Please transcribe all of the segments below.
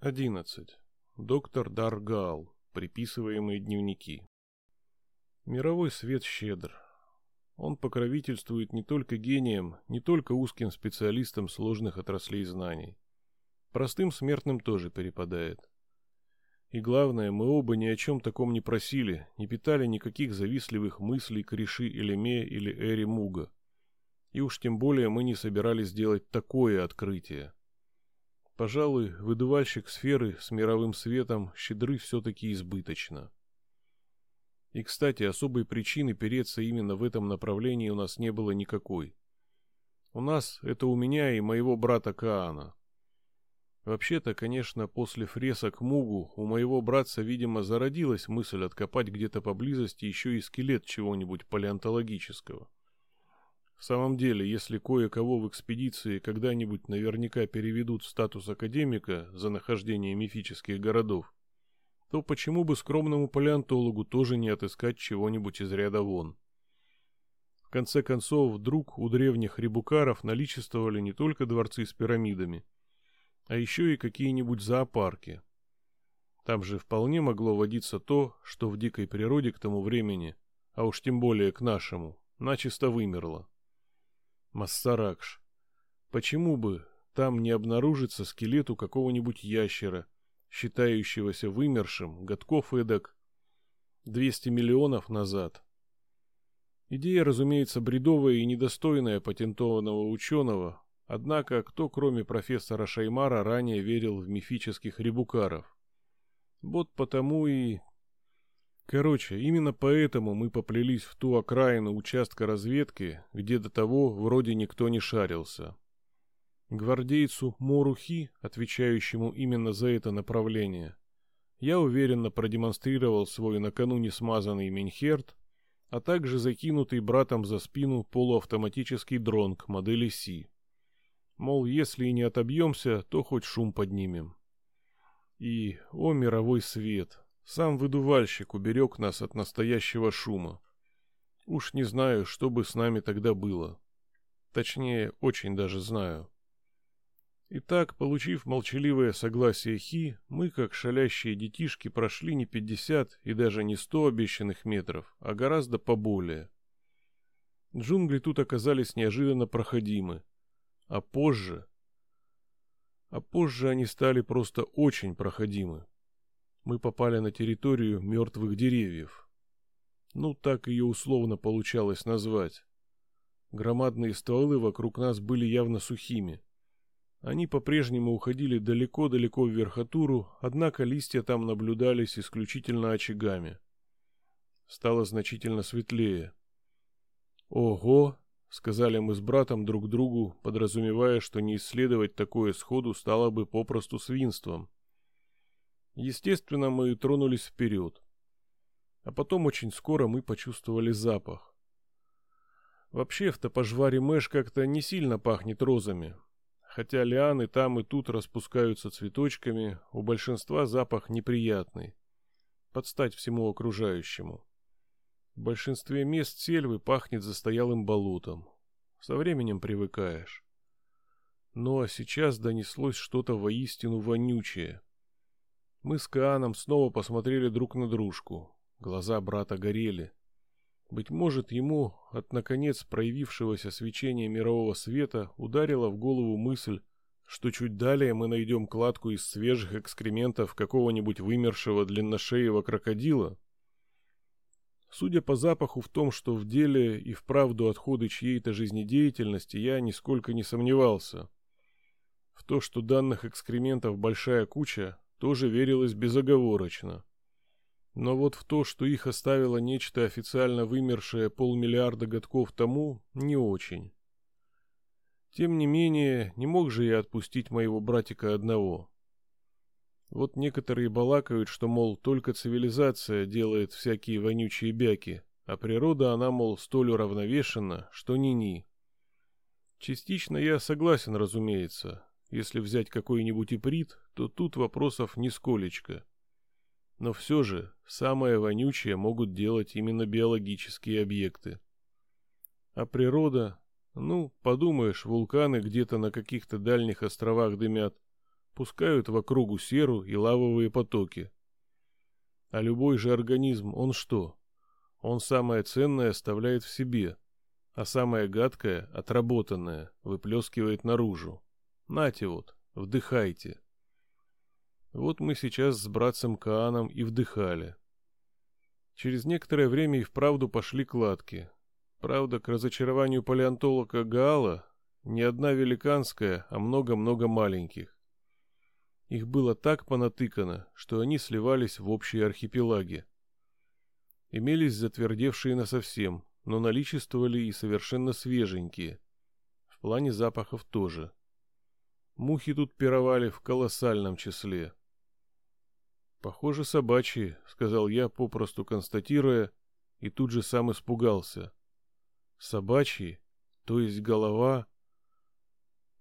11. Доктор Даргал. Приписываемые дневники. Мировой свет щедр. Он покровительствует не только гениям, не только узким специалистам сложных отраслей знаний. Простым смертным тоже перепадает. И главное, мы оба ни о чем таком не просили, не питали никаких завистливых мыслей к Риши Элеме или Эри Муга. И уж тем более мы не собирались делать такое открытие. Пожалуй, выдувальщик сферы с мировым светом щедры все-таки избыточно. И, кстати, особой причины переться именно в этом направлении у нас не было никакой. У нас это у меня и моего брата Каана. Вообще-то, конечно, после фресок Мугу у моего братца, видимо, зародилась мысль откопать где-то поблизости еще и скелет чего-нибудь палеонтологического. В самом деле, если кое-кого в экспедиции когда-нибудь наверняка переведут в статус академика за нахождение мифических городов, то почему бы скромному палеонтологу тоже не отыскать чего-нибудь из ряда вон? В конце концов, вдруг у древних рибукаров наличествовали не только дворцы с пирамидами – а еще и какие-нибудь зоопарки. Там же вполне могло водиться то, что в дикой природе к тому времени, а уж тем более к нашему, начисто вымерло. Массаракш. Почему бы там не обнаружится скелету какого-нибудь ящера, считающегося вымершим, годков эдак 200 миллионов назад? Идея, разумеется, бредовая и недостойная патентованного ученого, Однако, кто кроме профессора Шаймара ранее верил в мифических рибукаров? Вот потому и... Короче, именно поэтому мы поплелись в ту окраину участка разведки, где до того вроде никто не шарился. Гвардейцу Морухи, отвечающему именно за это направление, я уверенно продемонстрировал свой накануне смазанный Менхерт, а также закинутый братом за спину полуавтоматический дронг модели Си. Мол, если и не отобьемся, то хоть шум поднимем. И, о мировой свет, сам выдувальщик уберег нас от настоящего шума. Уж не знаю, что бы с нами тогда было. Точнее, очень даже знаю. Итак, получив молчаливое согласие Хи, мы, как шалящие детишки, прошли не пятьдесят и даже не сто обещанных метров, а гораздо поболее. Джунгли тут оказались неожиданно проходимы, а позже... А позже они стали просто очень проходимы. Мы попали на территорию мертвых деревьев. Ну, так ее условно получалось назвать. Громадные стволы вокруг нас были явно сухими. Они по-прежнему уходили далеко-далеко в верхотуру, однако листья там наблюдались исключительно очагами. Стало значительно светлее. Ого, Сказали мы с братом друг другу, подразумевая, что не исследовать такое сходу стало бы попросту свинством. Естественно, мы тронулись вперед. А потом очень скоро мы почувствовали запах. Вообще в топожваре Мэш как-то не сильно пахнет розами. Хотя лианы там и тут распускаются цветочками, у большинства запах неприятный. Подстать всему окружающему. В большинстве мест сельвы пахнет застоялым болотом. Со временем привыкаешь. Но сейчас донеслось что-то воистину вонючее. Мы с Кааном снова посмотрели друг на дружку. Глаза брата горели. Быть может, ему от наконец проявившегося свечения мирового света ударила в голову мысль, что чуть далее мы найдем кладку из свежих экскрементов какого-нибудь вымершего длинношеего крокодила, Судя по запаху в том, что в деле и вправду отходы чьей-то жизнедеятельности, я нисколько не сомневался. В то, что данных экскрементов большая куча, тоже верилось безоговорочно. Но вот в то, что их оставило нечто официально вымершее полмиллиарда годков тому, не очень. Тем не менее, не мог же я отпустить моего братика одного. Вот некоторые балакают, что, мол, только цивилизация делает всякие вонючие бяки, а природа, она, мол, столь уравновешена, что ни-ни. Частично я согласен, разумеется. Если взять какой-нибудь иприт, то тут вопросов нисколечко. Но все же, самое вонючее могут делать именно биологические объекты. А природа... Ну, подумаешь, вулканы где-то на каких-то дальних островах дымят, пускают в округу серу и лавовые потоки. А любой же организм, он что? Он самое ценное оставляет в себе, а самое гадкое, отработанное, выплескивает наружу. Нате вот, вдыхайте. Вот мы сейчас с братцем Кааном и вдыхали. Через некоторое время и вправду пошли кладки. Правда, к разочарованию палеонтолога Гаала, не одна великанская, а много-много маленьких. Их было так понатыкано, что они сливались в общие архипелаги. Имелись затвердевшие насовсем, но наличествовали и совершенно свеженькие. В плане запахов тоже. Мухи тут пировали в колоссальном числе. «Похоже, собачьи», — сказал я, попросту констатируя, и тут же сам испугался. «Собачьи? То есть голова?»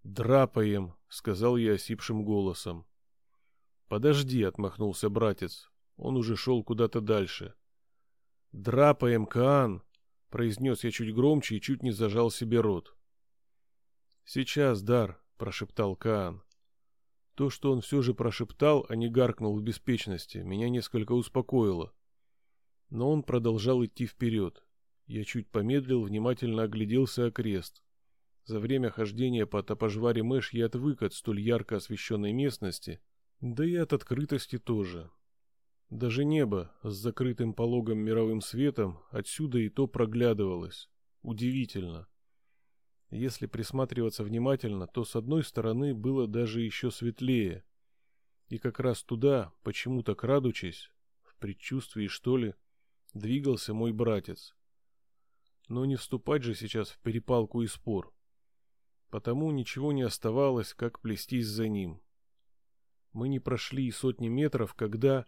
«Драпаем», — сказал я осипшим голосом. «Подожди», — отмахнулся братец. Он уже шел куда-то дальше. «Драпаем, Каан!» — произнес я чуть громче и чуть не зажал себе рот. «Сейчас, Дар», — прошептал Каан. То, что он все же прошептал, а не гаркнул в беспечности, меня несколько успокоило. Но он продолжал идти вперед. Я чуть помедлил, внимательно огляделся окрест. За время хождения по топожваре Мэш я отвык от столь ярко освещенной местности, да и от открытости тоже. Даже небо с закрытым пологом мировым светом отсюда и то проглядывалось. Удивительно. Если присматриваться внимательно, то с одной стороны было даже еще светлее. И как раз туда, почему-то крадучись, в предчувствии что ли, двигался мой братец. Но не вступать же сейчас в перепалку и спор. Потому ничего не оставалось, как плестись за ним. Мы не прошли и сотни метров, когда...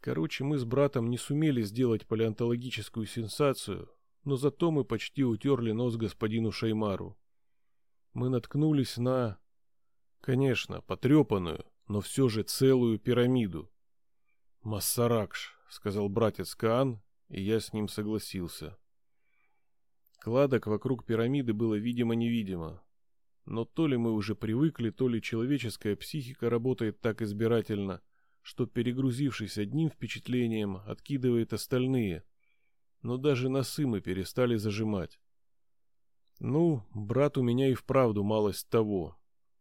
Короче, мы с братом не сумели сделать палеонтологическую сенсацию, но зато мы почти утерли нос господину Шаймару. Мы наткнулись на... Конечно, потрепанную, но все же целую пирамиду. «Массаракш», — сказал братец Каан, и я с ним согласился. Кладок вокруг пирамиды было видимо-невидимо. Но то ли мы уже привыкли, то ли человеческая психика работает так избирательно, что, перегрузившись одним впечатлением, откидывает остальные — но даже носы мы перестали зажимать. Ну, брат у меня и вправду малость того.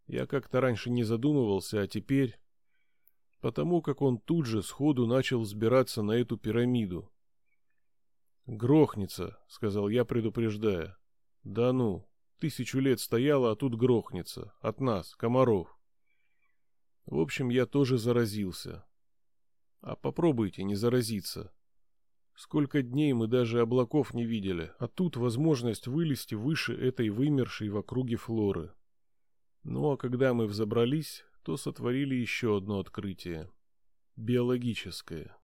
Я как-то раньше не задумывался, а теперь... Потому как он тут же сходу начал взбираться на эту пирамиду. «Грохнется», — сказал я, предупреждая. «Да ну, тысячу лет стояла, а тут грохнется. От нас, комаров». В общем, я тоже заразился. А попробуйте не заразиться. Сколько дней мы даже облаков не видели, а тут возможность вылезти выше этой вымершей в округе флоры. Ну а когда мы взобрались, то сотворили еще одно открытие. Биологическое.